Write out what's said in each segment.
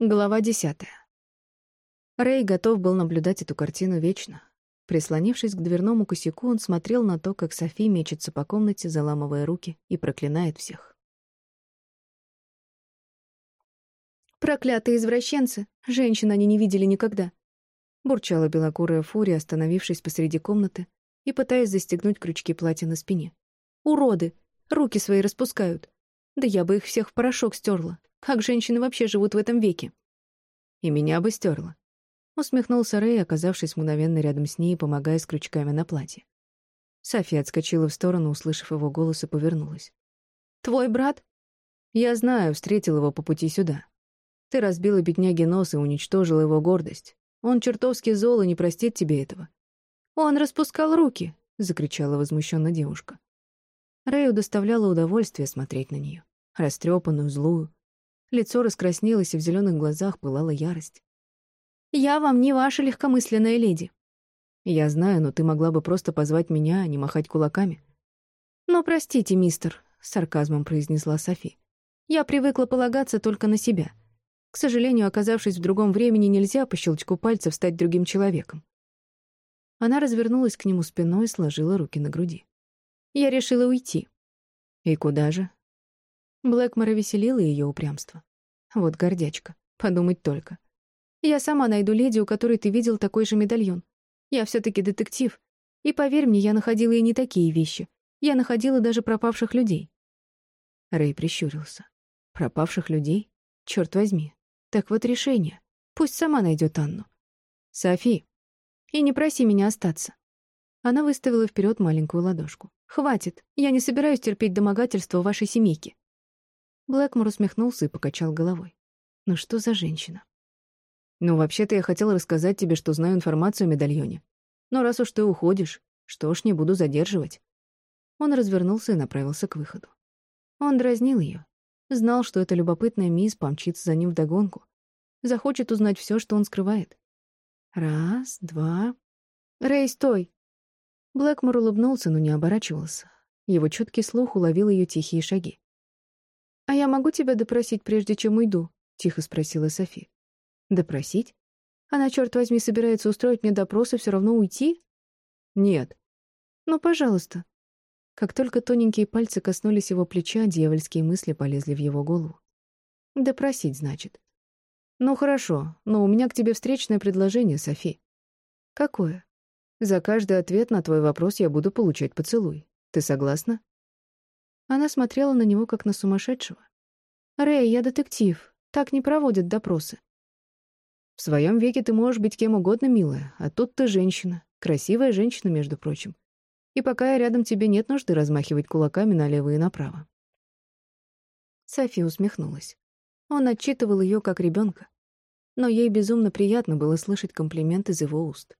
Глава десятая. Рэй готов был наблюдать эту картину вечно. Прислонившись к дверному косяку, он смотрел на то, как Софи мечется по комнате, заламывая руки, и проклинает всех. «Проклятые извращенцы! Женщин они не видели никогда!» Бурчала белокурая фурия, остановившись посреди комнаты и пытаясь застегнуть крючки платья на спине. «Уроды! Руки свои распускают! Да я бы их всех в порошок стерла! Как женщины вообще живут в этом веке? И меня бы стерла. Усмехнулся Рэй, оказавшись мгновенно рядом с ней, помогая с крючками на платье. София отскочила в сторону, услышав его голос, и повернулась. «Твой брат?» «Я знаю, встретил его по пути сюда. Ты разбила бедняге нос и уничтожила его гордость. Он чертовски зол и не простит тебе этого». «Он распускал руки!» — закричала возмущенно девушка. Рэю доставляло удовольствие смотреть на нее, растрепанную, злую, Лицо раскраснелось, и в зеленых глазах пылала ярость. «Я вам не ваша легкомысленная леди». «Я знаю, но ты могла бы просто позвать меня, а не махать кулаками». «Но простите, мистер», — с сарказмом произнесла Софи. «Я привыкла полагаться только на себя. К сожалению, оказавшись в другом времени, нельзя по щелчку пальцев стать другим человеком». Она развернулась к нему спиной и сложила руки на груди. «Я решила уйти». «И куда же?» Блэкмора веселило ее упрямство. Вот гордячка, подумать только. Я сама найду леди, у которой ты видел такой же медальон. Я все таки детектив. И поверь мне, я находила и не такие вещи. Я находила даже пропавших людей. Рэй прищурился. Пропавших людей? Черт возьми. Так вот решение. Пусть сама найдет Анну. Софи. И не проси меня остаться. Она выставила вперед маленькую ладошку. «Хватит. Я не собираюсь терпеть домогательство вашей семейки. Блэкмор усмехнулся и покачал головой. «Ну что за женщина?» «Ну, вообще-то я хотел рассказать тебе, что знаю информацию о медальоне. Но раз уж ты уходишь, что ж, не буду задерживать». Он развернулся и направился к выходу. Он дразнил ее. Знал, что эта любопытная мисс помчится за ним вдогонку. Захочет узнать все, что он скрывает. Раз, два... «Рэй, стой!» Блэкмор улыбнулся, но не оборачивался. Его чуткий слух уловил ее тихие шаги. «А я могу тебя допросить, прежде чем уйду?» — тихо спросила Софи. «Допросить? Она, черт возьми, собирается устроить мне допрос и все равно уйти?» «Нет». «Ну, пожалуйста». Как только тоненькие пальцы коснулись его плеча, дьявольские мысли полезли в его голову. «Допросить, значит». «Ну, хорошо, но у меня к тебе встречное предложение, Софи». «Какое?» «За каждый ответ на твой вопрос я буду получать поцелуй. Ты согласна?» Она смотрела на него, как на сумасшедшего. «Рэй, я детектив. Так не проводят допросы». «В своем веке ты можешь быть кем угодно, милая, а тут ты женщина. Красивая женщина, между прочим. И пока я рядом, тебе нет нужды размахивать кулаками налево и направо». София усмехнулась. Он отчитывал ее как ребенка. Но ей безумно приятно было слышать комплимент из его уст.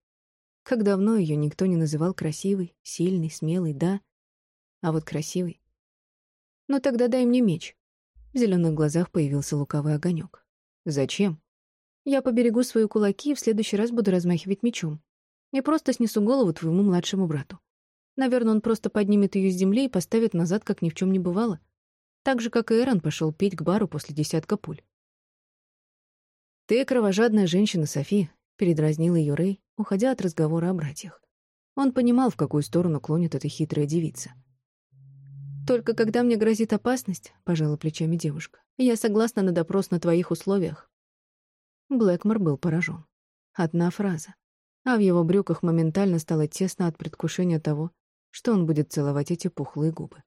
Как давно ее никто не называл красивой, сильной, смелой, да, а вот красивой. «Ну тогда дай мне меч». В зеленых глазах появился лукавый огонек. «Зачем?» «Я поберегу свои кулаки и в следующий раз буду размахивать мечом. Я просто снесу голову твоему младшему брату. Наверное, он просто поднимет ее с земли и поставит назад, как ни в чем не бывало. Так же, как и Эрон пошел пить к бару после десятка пуль. «Ты кровожадная женщина, Софи», — передразнил ее Рэй, уходя от разговора о братьях. Он понимал, в какую сторону клонит эта хитрая девица. «Только когда мне грозит опасность», — пожала плечами девушка, «я согласна на допрос на твоих условиях». Блэкмор был поражен. Одна фраза. А в его брюках моментально стало тесно от предвкушения того, что он будет целовать эти пухлые губы.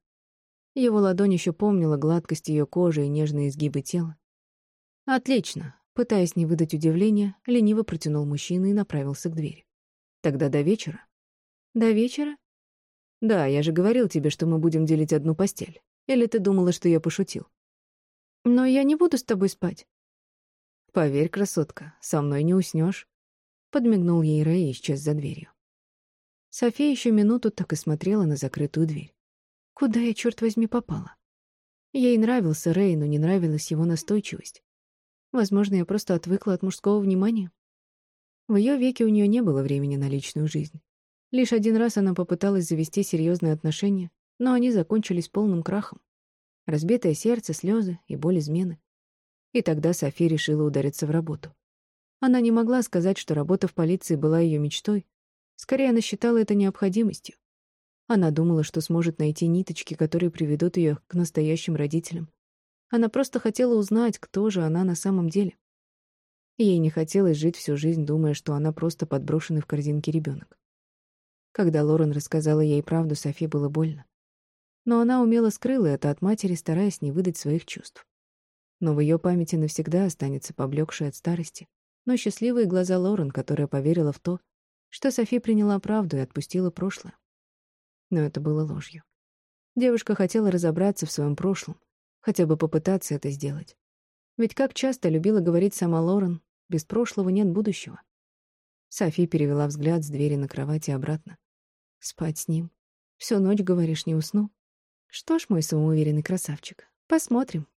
Его ладонь еще помнила гладкость ее кожи и нежные изгибы тела. «Отлично», — пытаясь не выдать удивления, лениво протянул мужчина и направился к двери. «Тогда до вечера». «До вечера?» «Да, я же говорил тебе, что мы будем делить одну постель. Или ты думала, что я пошутил?» «Но я не буду с тобой спать». «Поверь, красотка, со мной не уснешь. Подмигнул ей Рэй и исчез за дверью. София еще минуту так и смотрела на закрытую дверь. Куда я, черт возьми, попала? Ей нравился Рэй, но не нравилась его настойчивость. Возможно, я просто отвыкла от мужского внимания. В ее веке у нее не было времени на личную жизнь. Лишь один раз она попыталась завести серьезные отношения, но они закончились полным крахом. Разбитое сердце, слезы и боль измены. И тогда Софи решила удариться в работу. Она не могла сказать, что работа в полиции была ее мечтой. Скорее, она считала это необходимостью. Она думала, что сможет найти ниточки, которые приведут ее к настоящим родителям. Она просто хотела узнать, кто же она на самом деле. Ей не хотелось жить всю жизнь, думая, что она просто подброшенный в корзинке ребенок. Когда Лорен рассказала ей правду, Софи было больно. Но она умело скрыла это от матери, стараясь не выдать своих чувств. Но в ее памяти навсегда останется поблекшая от старости, но счастливые глаза Лорен, которая поверила в то, что Софи приняла правду и отпустила прошлое. Но это было ложью. Девушка хотела разобраться в своем прошлом, хотя бы попытаться это сделать. Ведь как часто любила говорить сама Лорен, без прошлого нет будущего. Софи перевела взгляд с двери на кровати обратно. Спать с ним. Всю ночь, говоришь, не усну? Что ж, мой самоуверенный красавчик, посмотрим,